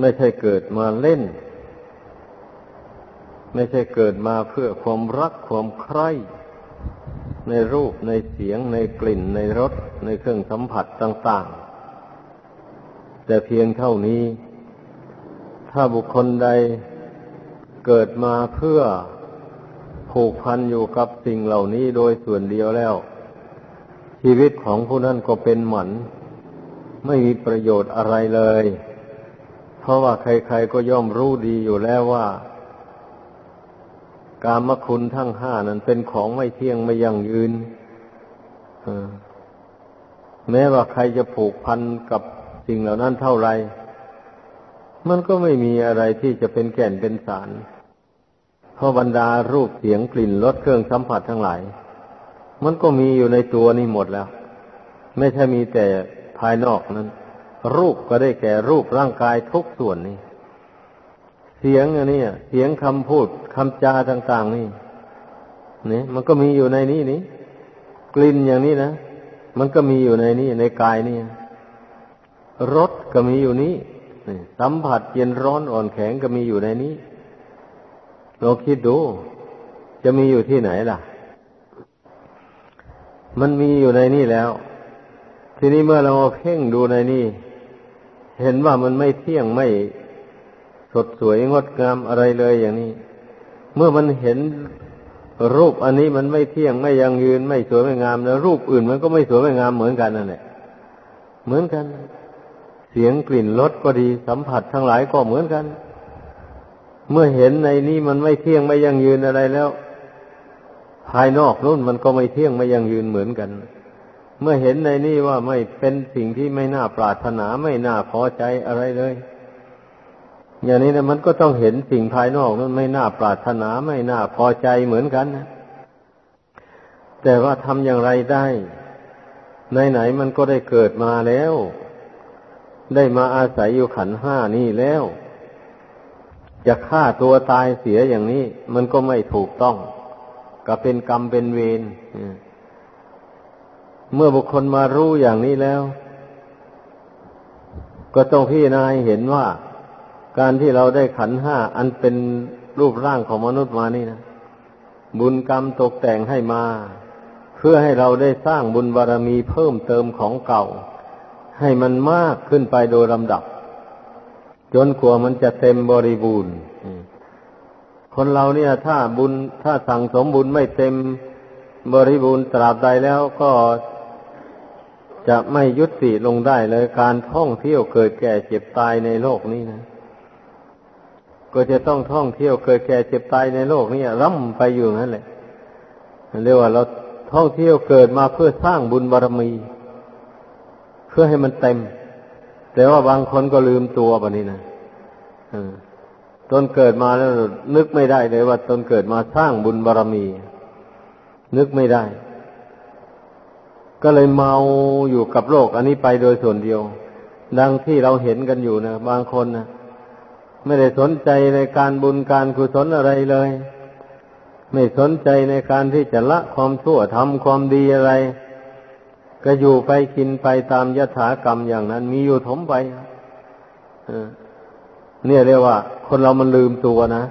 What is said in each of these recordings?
ไม่ใช่เกิดมาเล่น ไม่ใช่เกิดมาเพื่อความรักความใคร่ ในรูปในเสียงในกลิ่นในรสในเครื่องสัมผัสต่าง ๆ แต่เพียงเท่านี้ ถ้าบุคคลใดเกิดมาเพื่อผูกพันอยู่กับสิ่งเหล่านี้โดยส่วนเดียวแล้ว ชีวิตของผู้นั้นก็เป็นหมัน ไม่มีประโยชน์อะไรเลย เพราะว่าใครๆก็ย่อมรู้ดีอยู่แล้วว่า กามคุณทั้งห้านั้นเป็นของไม่เที่ยงไม่ยั่งยืนแม้ว่าใครจะผูกพันกับสิ่งเหล่านั้นเท่าไร มันก็ไม่มีอะไรที่จะเป็นแก่นเป็นสาร เพราะบรรดารูปเสียงกลิ่นรสเครื่องสัมผัสทั้งหลาย มันก็มีอยู่ในตัวนี่หมดแล้ว ไม่ใช่มีแต่ภายนอกนั้น รูปก็ได้แก่รูปร่างกายทุกส่วนนี่ เสียงอันนี้เสียงคำพูดคำจาต่าง ๆ นี่นี่มันก็มีอยู่ในนี้นี่กลิ่นอย่างนี้นะมันก็มีอยู่ในนี้ในกายนี่รสก็มีอยู่นี้สัมผัสเย็นร้อนอ่อนแข็งก็มีอยู่ในนี้เราคิดดู จะมีอยู่ที่ไหนล่ะ มันมีอยู่ในนี่แล้ว ทีนี้เมื่อเราเพ่งดูในนี่ เห็นว่ามันไม่เที่ยงไม่สดสวยงดงามอะไรเลยอย่างนี้ เมื่อมันเห็นรูปอันนี้มันไม่เที่ยงไม่ยังยืน ไม่สวยไม่งามแล้วรูปอื่นมันก็ไม่สวยไม่งามเหมือนกันนั่นแหละเหมือนกัน เสียงกลิ่นรสก็ดีสัมผัสทั้งหลายก็เหมือนกัน เมื่อเห็นในนี้มันไม่เที่ยงไม่ยังยืนอะไรแล้ว ภายนอกนู่นมันก็ไม่เที่ยงไม่ยังยืนเหมือนกันเมื่อเห็นในนี่ว่าไม่เป็นสิ่งที่ไม่น่าปรารถนาไม่น่าพอใจอะไรเลย อย่างนี้นะมันก็ต้องเห็นสิ่งภายนอกนั้นไม่น่าปรารถนาไม่น่าพอใจเหมือนกันนะแต่ว่าทำอย่างไรได้ไหนๆมันก็ได้เกิดมาแล้ว ได้มาอาศัยอยู่ขันห้านี่แล้ว จะฆ่าตัวตายเสียอย่างนี้ มันก็ไม่ถูกต้อง ก็เป็นกรรมเป็นเวร เมื่อบุคคลมารู้อย่างนี้แล้ว ก็ต้องพิจารณาเห็นว่า การที่เราได้ขันห้าอันเป็นรูปร่างของมนุษย์มานี่นะบุญกรรมตกแต่งให้มา เพื่อให้เราได้สร้างบุญบารรมีเพิ่มเติมของเก่า ให้มันมากขึ้นไปโดยลำดับ จนกว่ามันจะเต็มบริบูรณ์คนเราเนี่ย ถ้าบุญถ้าสั่งสมบุญไม่เต็มบริบูรณ์ตราบใดแล้วก็ จะไม่ยุติลงได้เลยการท่องเที่ยวเกิดแก่เจ็บตายในโลกนี้นะ ก็จะต้องท่องเที่ยวเกิดแก่เจ็บตายในโลกนี้ร่ำไปอยู่นั่นแหละเรียกว่าเราท่องเที่ยวเกิดมาเพื่อสร้างบุญบารรมี เพื่อให้มันเต็ม แต่ว่าบางคนก็ลืมตัวแบบนี้นะตนเกิดมาแล้วนึกไม่ได้เลยว่าตนเกิดมาสร้างบุญบารรมี นึกไม่ได้ ก็เลยเมาอยู่กับโลกอันนี้ไปโดยส่วนเดียว ดังที่เราเห็นกันอยู่นะบางคนนะไม่ได้สนใจในการบุญการกุศลอะไรเลย ไม่สนใจในการที่จะละความชั่วทำความดีอะไร ก็อยู่ไปกินไปตามยถากรรมอย่างนั้น มีอยู่ถมไปเนี่ยเรียกว่า คนเรามันลืมตัวนะ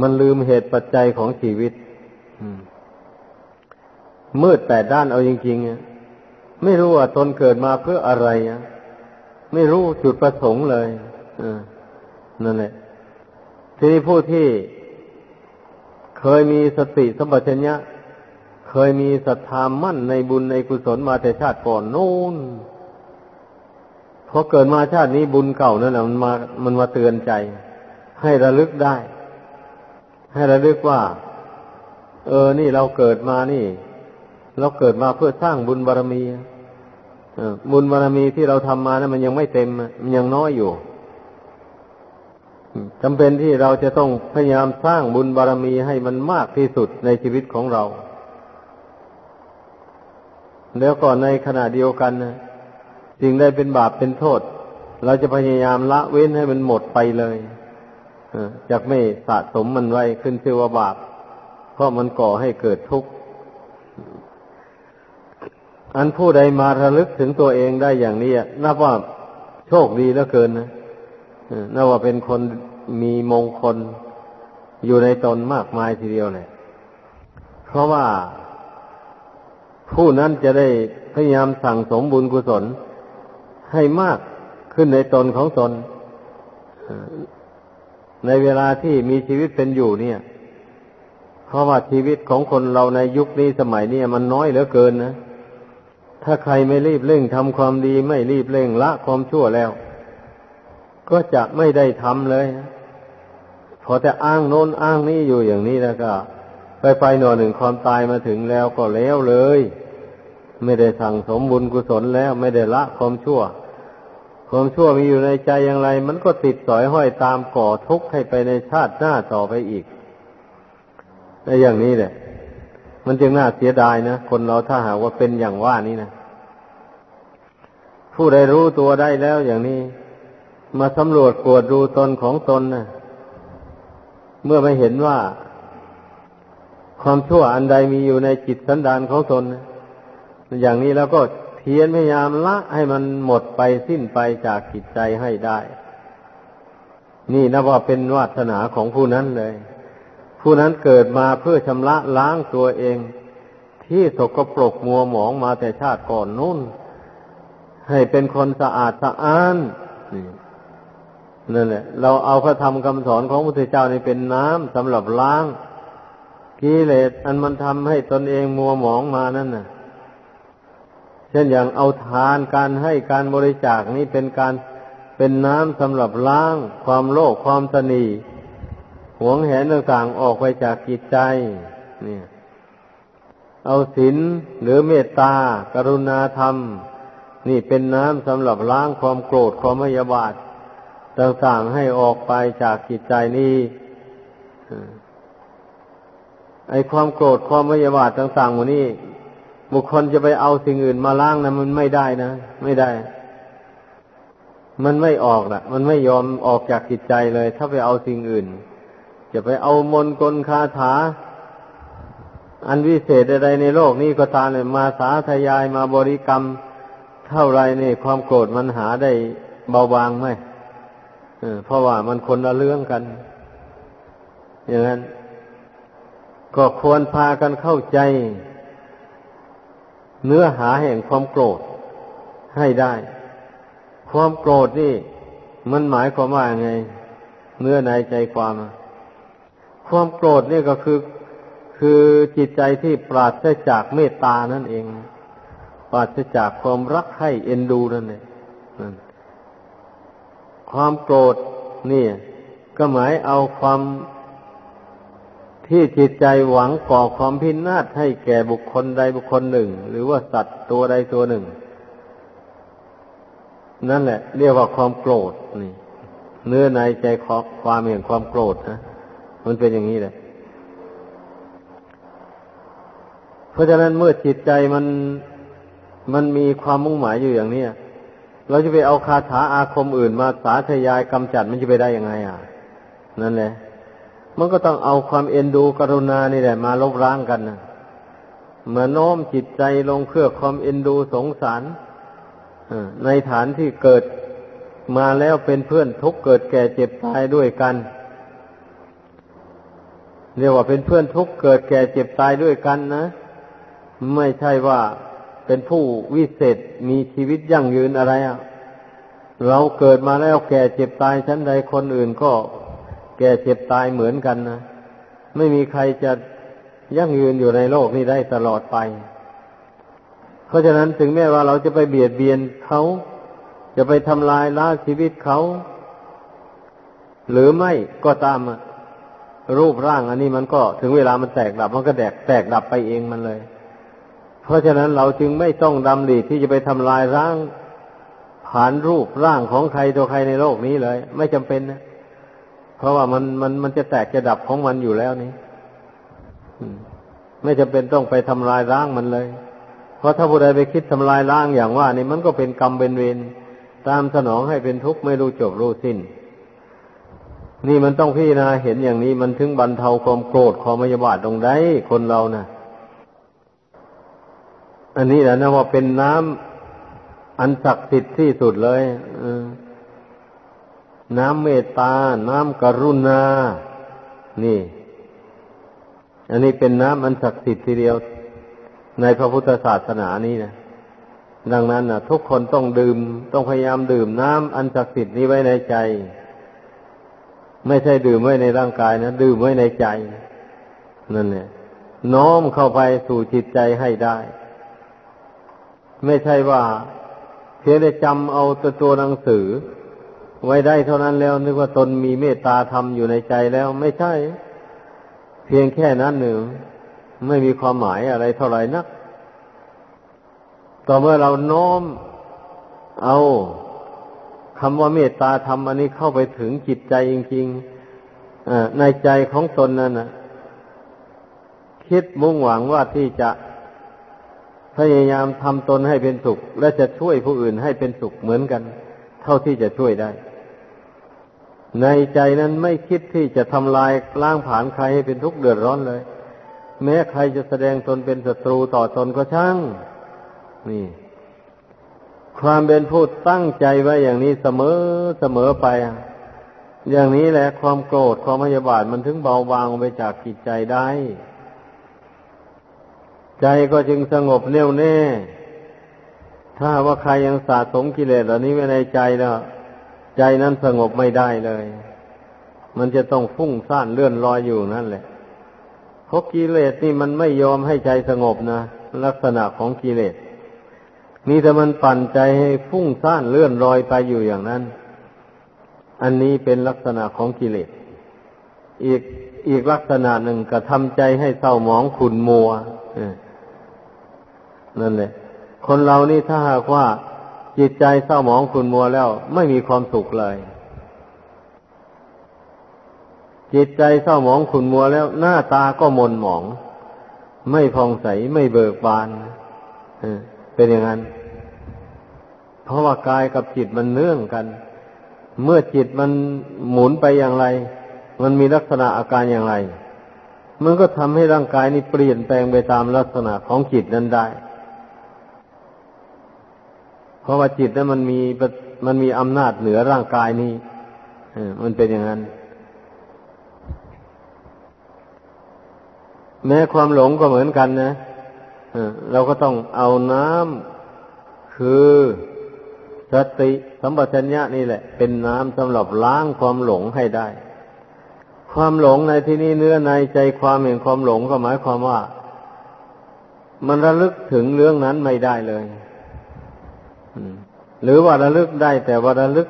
มันลืมเหตุปัจจัยของชีวิตอื มืดแปดด้านเอาจริงๆไม่รู้ว่าตนเกิดมาเพื่ออะไรไม่รู้จุดประสงค์เลยนั่นแหละทีนี้ผู้ที่เคยมีสติสัมปชัญญะเคยมีศรัทธามั่นในบุญในกุศลมาแต่ชาติก่อนนู่นพอเกิดมาชาตินี้บุญเก่านั่นแหละมันมามันมาเตือนใจ ให้ระลึกได้ ให้ระลึกว่า เออนี่เราเกิดมานี่ เราเกิดมาเพื่อสร้างบุญบารรมีบุญบารรมีที่เราทำมานะั้นมันยังไม่เต็ม มันยังน้อยอยู่จำเป็นที่เราจะต้องพยายามสร้างบุญบารรมีให้มันมากที่สุดในชีวิตของเรา แล้วก็ในขณะเดียวกันนะสิ่งใดเป็นบาปเป็นโทษ เราจะพยายามละเว้นให้มันหมดไปเลยจากไม่สะสมมันไว้ขึ้นชื่อว่าบาป เพราะมันก่อให้เกิดทุกข์ อันผู้ใดมาระลึกถึงตัวเองได้อย่างนี้นับว่าโชคดีเหลือเกินนะน่าว่าเป็นคนมีมงคลอยู่ในตนมากมายทีเดียวเลยเพราะว่าผู้นั้นจะได้พยายามสั่งสมบุญกุศลให้มากขึ้นในตนของตน ในเวลาที่มีชีวิตเป็นอยู่เนี่ย เพราะว่าชีวิตของคนเราในยุคนี้สมัยนี้มันน้อยเหลือเกินนะ ถ้าใครไม่รีบเร่งทำความดีไม่รีบเร่งละความชั่วแล้ว ก็จะไม่ได้ทำเลยพอแต่อ้างโน้นอ้างนี้อยู่อย่างนี้แล้วก็ ไปไปหน่อหนึ่งความตายมาถึงแล้วก็แล้วเลย ไม่ได้สั่งสมบุญกุศลแล้ว ไม่ได้ละความชั่ว ความชั่วมีอยู่ในใจอย่างไร มันก็ติดสอยห้อยตามก่อทุกข์ให้ไปในชาติหน้าต่อไปอีกในอย่างนี้แหละ มันจึงน่าเสียดายนะ คนเราถ้าหากว่าเป็นอย่างว่านี้นะผู้ใดรู้ตัวได้แล้วอย่างนี้ มาสำรวจกวดดูตนของตนนะเมื่อไม่เห็นว่า ความชั่วอันใดมีอยู่ในจิตสันดานของตนนะอย่างนี้แล้วก็เพียรพยายามละให้มันหมดไปสิ้นไปจากจิตใจให้ได้ นี่นะว่าเป็นวาสนาของผู้นั้นเลย ผู้นั้นเกิดมาเพื่อชำระล้างตัวเอง ที่สกปรกมัวหมองมาแต่ชาติก่อนนู้นให้เป็นคนสะอาดสะอ้านนี่นั่นแหละเราเอาพระธรรมคำสอนของพระพุทธเจ้านี่เป็นน้ำสำหรับล้างกิเลสอันมันทำให้ตนเองมัวหมองมานั่นน่ะ เช่นอย่างเอาทานการให้การบริจาคนี้เป็นการเป็นน้ำสำหรับล้าง ความโลภความตนี วงแหนต่างๆออกไปจากจิตใจ เนี่ย เอาศีลหรือเมตตา กรุณาธรรม นี่เป็นน้ำสำหรับล้างความโกรธความพยาบาทต่างๆให้ออกไปจากจิตใจนี้ไอความโกรธความพยาบาทต่างๆหมดนี้ บุคคลจะไปเอาสิ่งอื่นมาล้างนะมันไม่ได้นะ ไม่ได้ มันไม่ออกนะมันไม่ยอมออกจากจิตใจเลย ถ้าไปเอาสิ่งอื่น จะไปเอามนกลคาถา อันวิเศษใดในโลกนี้ก็ตามเลยมาสาธยายมาบริกรรม เท่าไรนี่ความโกรธมันหาได้เบาบางไหมเพราะว่ามันคนละเรื่องกัน อย่างนั้น ก็ควรพากันเข้าใจ เนื้อหาแห่งความโกรธให้ได้ ความโกรธนี่ มันหมายความว่าไง เนื้อในใจความ ความโกรธนี่ก็คือ คือจิตใจที่ปราศจากเมตตานั่นเอง ปราศจากความรักให้เอ็นดูนั่นเองความโกรธนี่ ก็หมายเอาความที่จิตใจหวังก่อความพินาศให้แก่บุคคลใดบุคคลหนึ่ง หรือว่าสัตว์ตัวใดตัวหนึ่ง นั่นแหละ เรียกว่าความโกรธนี่ เนื้อในใจความเห็นความโกรธนะ มันเป็นอย่างนี้เลยเพราะฉะนั้นเมื่อจิตใจมันมันมีความมุ่งหมายอยู่อย่างนี้เราจะไปเอาคาถาอาคมอื่นมาสาธยายกำจัดมันจะไปได้ยังไง อะ นั่นแหละ มันก็ต้องเอาความเอ็นดูกรุณานี่แหละ มาลบล้างกันนะเมื่อโน้มจิตใจลงเพื่อความเอ็นดูสงสารในฐานที่เกิดมาแล้วเป็นเพื่อนทุกเกิดแก่เจ็บตายด้วยกัน เรียกว่าเป็นเพื่อนทุกเกิดแก่เจ็บตายด้วยกันนะ ไม่ใช่ว่าเป็นผู้วิเศษมีชีวิตยั่งยืนอะไรอะเราเกิดมาแล้วแก่เจ็บตายชั้นใดคนอื่นก็ แก่เจ็บตายเหมือนกันนะไม่มีใครจะยั่งยืนอยู่ในโลกนี้ได้ตลอดไป เพราะฉะนั้นถึงแม้ว่าเราจะไปเบียดเบียนเขาจะไปทำลายล้าชีวิตเขา หรือไม่ก็ตาม รูปร่างอันนี้มันก็ถึงเวลามันแตกดับ มันก็แตกแตกดับไปเองมันเลย เพราะฉะนั้นเราจึงไม่ต้องดำริที่จะไปทำลายร่างผ่านรูปร่างของใครตัวใครในโลกนี้เลย ไม่จำเป็นนะเพราะว่ามันมันมันจะแตกจะดับของมันอยู่แล้วนี่ไม่จำเป็นต้องไปทำลายล้างมันเลย เพราะถ้าผู้ใดไปคิดทำลายล้างอย่างว่านี่มันก็เป็นกรรมเป็นเวรตามสนองให้เป็นทุกข์ไม่รู้จบรู้สิ้น นี่มันต้องพี่นะเห็นอย่างนี้มันถึงบรรเทาความโกรธความมยาบาทตรงได้คนเรานะ่ะ อันนี้แหละนะว่าเป็นน้ำอันศักดิ์สิทธิ์ที่สุดเลยน้ำเมตตา น้ำกรุณา นี่ อันนี้เป็นน้ำอันศักดิ์สิทธิ์ทีเดียว ในพระพุทธศาสนานี้นะดังนั้นนะทุกคนต้องดื่ม ต้องพยายามดื่มน้ำอันศักดิ์สิทธิ์นี้ไว้ในใจ ไม่ใช่ดื่มไว้ในร่างกายนะดื่มไว้ในใจ นั่นเนี่ยน้อมเข้าไปสู่จิตใจให้ได้ ไม่ใช่ว่าเพียงได้จำเอาตัวตัวหนังสือ ไว้ได้เท่านั้นแล้ว นึกว่าตนมีเมตตาธรรมอยู่ในใจแล้ว ไม่ใช่ เพียงแค่นั้นหนึ่งไม่มีความหมายอะไรเท่าไหร่นัก ต่อเมื่อเราโน้มเอา คำว่าเมตตาธรรมอันนี้เข้าไปถึงจิตใจจริงๆในใจของตนนั่นนะคิดมุ่งหวังว่าที่จะพยายามทำตนให้เป็นสุข และจะช่วยผู้อื่นให้เป็นสุขเหมือนกัน เท่าที่จะช่วยได้ ในใจนั้นไม่คิดที่จะทำลายล้างผานใครให้เป็นทุกข์เดือดร้อนเลย แม้ใครจะแสดงตนเป็นศัตรูต่อตนก็ช่าง นี่ ความเป็นผู้ตั้งใจไว้อย่างนี้เสมอเสมอไป อย่างนี้แหละความโกรธความพยาบาทมันถึงเบาบางไปจากจิตใจได้ ใจก็จึงสงบแน่วแน่ ถ้าว่าใครยังสะสมกิเลสเหล่านี้ไว้ในใจแล้วใจนั้นสงบไม่ได้เลย มันจะต้องฟุ้งซ่านเลื่อนลอยอยู่นั่นแหละเพราะกิเลสนี่มันไม่ยอมให้ใจสงบนะลักษณะของกิเลส นี่แต่มันปั่นใจให้ฟุ้งซ่านเลื่อนลอยไปอยู่อย่างนั้น อันนี้เป็นลักษณะของกิเลส อีกอีกลักษณะหนึ่งกระทำใจให้เศร้าหมองขุนมัวนั่นแหละ คนเรานี่ถ้าหากว่าจิตใจเศร้าหมองขุนมัวแล้ว ไม่มีความสุขเลย จิตใจเศร้าหมองขุนมัวแล้ว หน้าตาก็มนหมอง ไม่ผ่องใสไม่เบิกบาน เป็นอย่างนั้น เพราะว่ากายกับจิตมันเนื่องกัน เมื่อจิตมันหมุนไปอย่างไร มันมีลักษณะอาการอย่างไร มันก็ทำให้ร่างกายนี้เปลี่ยนแปลงไปตามลักษณะของจิตนั้นได้ เพราะว่าจิตนั้นมันมีมันมีอำนาจเหนือร่างกายนี้มันเป็นอย่างนั้น แม้ความหลงก็เหมือนกันนะ เราก็ต้องเอาน้ำคือสติสัมปชัญญะนี่แหละ เป็นน้ำสำหรับล้างความหลงให้ได้ ความหลงในที่นี้เนื้อในใจความเห็นความหลงก็หมายความว่า มันระลึกถึงเรื่องนั้นไม่ได้เลยหรือว่าระลึกได้แต่ว่าระลึก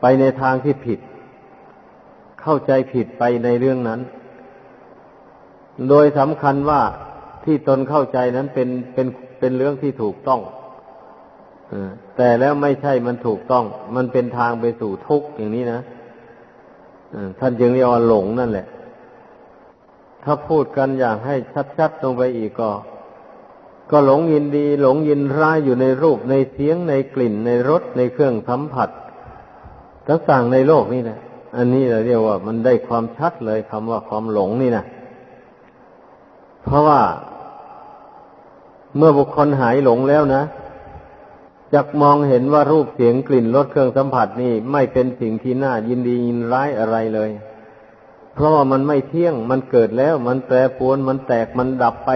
ไปในทางที่ผิด เข้าใจผิดไปในเรื่องนั้น โดยสำคัญว่า ที่ตนเข้าใจนั้นเป็นเป็นเป็นเรื่องที่ถูกต้องแต่แล้วไม่ใช่มันถูกต้อง มันเป็นทางไปสู่ทุกข์อย่างนี้นะท่านจึงเรียกว่าหลงนั่นแหละ ถ้าพูดกันอย่างให้ชัดๆลงไปอีกก็ ก็หลงยินดี หลงยินร้ายอยู่ในรูปในเสียงในกลิ่นในรสในเครื่องสัมผัสต่างๆในโลกนี่นะอันนี้เราเรียกว่ามันได้ความชัดเลยคำว่าความหลงนี่นะเพราะว่า เมื่อบุคคลหายหลงแล้วนะจักมองเห็นว่ารูปเสียงกลิ่นรสเครื่องสัมผัสนี่ไม่เป็นสิ่งที่น่ายินดียินร้ายอะไรเลย เพราะว่ามันไม่เที่ยงมันเกิดแล้ว มันแปรปรวนมันแตกมันดับไป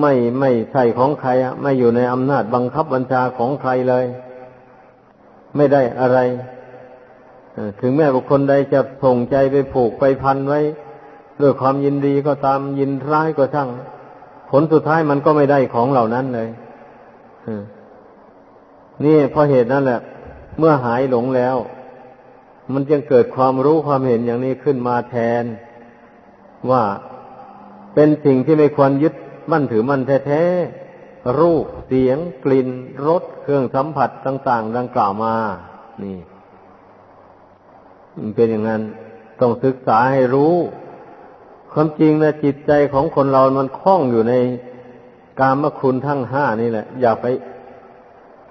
ไม่ไม่ใช่ของใครอะไม่อยู่ในอำนาจบังคับบัญชาของใครเลย ไม่ได้อะไรถึงแม้บุคคลใดจะส่งใจไปผูกไปพันไว้ ด้วยความยินดีก็ตามยินร้ายก็ช่าง ผลสุดท้ายมันก็ไม่ได้ของเหล่านั้นเลยนี่เพราะเหตุนั้นแหละ เมื่อหายหลงแล้ว มันจึงเกิดความรู้ความเห็นอย่างนี้ขึ้นมาแทน ว่าเป็นสิ่งที่ไม่ควรยึดมั่นถือมั่นแท้ๆรูปเสียง กลิ่นรสเครื่องสัมผัสต่าง ๆ ดังกล่าวมา นี่เป็นอย่างนั้น ต้องศึกษาให้รู้ ความจริงนะจิตใจของคนเรา มันคล้องอยู่ในกามคุณทั้งห้านี่แหละ อย่าไป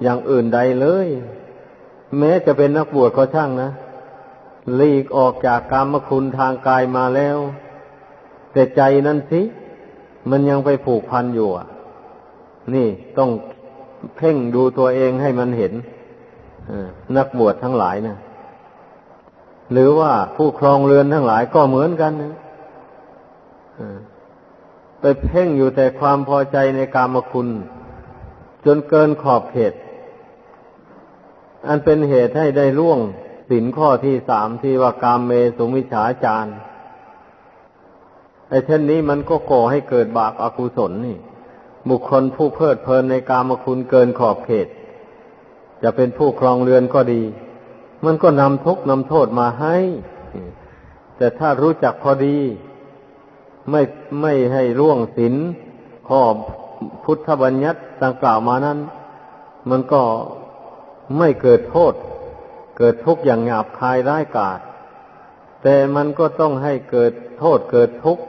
อย่างอื่นใดเลย แม้จะเป็นนักบวชก็ช่างนะหลีกออกจากกามคุณทางกายมาแล้ว แต่ใจนั้นสิมันยังไปผูกพันอยู่อะ นี่ต้องเพ่งดูตัวเองให้มันเห็นนักบวชทั้งหลายนะหรือว่าผู้ครองเรือนทั้งหลายก็เหมือนกันนะ ไปเพ่งอยู่แต่ความพอใจในกามคุณ จนเกินขอบเขต อันเป็นเหตุให้ได้ล่วงสินข้อที่สามที่ว่ากามเมสุมิฉาจารไอ้เช่นนี้มันก็ก่อให้เกิดบาปอากุศลนี่ บุคคลผู้เพลิดเพลินในกามคุณเกินขอบเขต จะเป็นผู้ครองเรือนก็ดี มันก็นำทุกนำโทษมาให้ แต่ถ้ารู้จักพอดี ไม่ไม่ให้ร่วงศีลข้อพุทธบัญญัติต่างกล่าวมานั้น มันก็ไม่เกิดโทษ เกิดทุกข์อย่างหยาบคายร้ายกาจแต่มันก็ต้องให้เกิดโทษเกิดทุกข์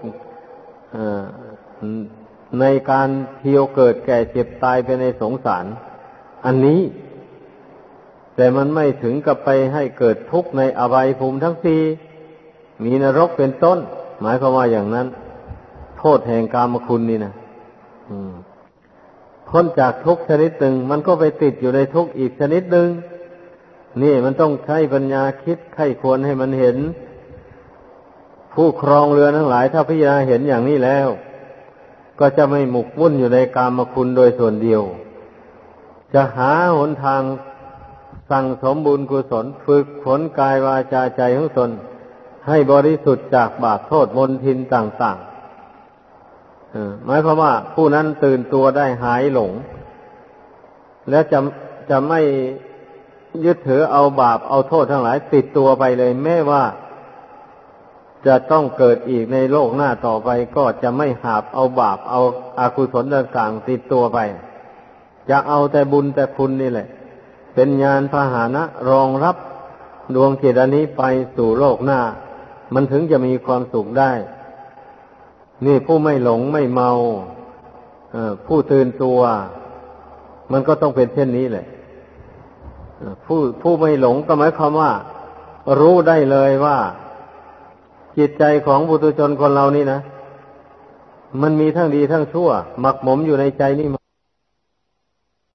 ในการเที่ยวเกิดแก่เจ็บตายไปในสงสาร อันนี้ แต่มันไม่ถึงกับไปให้เกิดทุกข์ในอบายภูมิทั้งสี่มีนรกเป็นต้น หมายความว่าอย่างนั้น โทษแห่งกามคุณนี่นะพ้นจากทุกชนิดหนึ่ง มันก็ไปติดอยู่ในทุกอีกชนิดหนึ่งนี่มันต้องใช้ปัญญาคิดไข้ควรให้มันเห็น ผู้ครองเรือทั้งหลาย ถ้าพิจารณาเห็นอย่างนี้แล้ว ก็จะไม่หมกมุ่นอยู่ในกามคุณโดยส่วนเดียว จะหาหนทางสั่งสมบุญกุศล ฝึกฝนกายวาจาใจของตน ให้บริสุทธิ์จากบาปโทษมนทินต่างๆหมายความว่าผู้นั้นตื่นตัวได้หายหลง และจะจะไม่ยึดถือเอาบาปเอาโทษทั้งหลาย ติดตัวไปเลยแม้ว่าจะต้องเกิดอีกในโลกหน้าต่อไปก็จะไม่หาบเอาบาปเอาอาคุศลต่างๆติดตัวไป จะเอาแต่บุญแต่คุณนี่แหละ เป็นญาณพาหานะรองรับดวงจิตอันนี้ไปสู่โลกหน้า มันถึงจะมีความสุขได้ นี่ผู้ไม่หลงไม่เมาผู้ตื่นตัว มันก็ต้องเป็นเช่นนี้แหละผู้ผู้ไม่หลงก็หมายความว่า รู้ได้เลยว่า จิตใจของบุตุชนคนเรานี่นะ มันมีทั้งดีทั้งชั่วหมักหมมอยู่ในใจนี่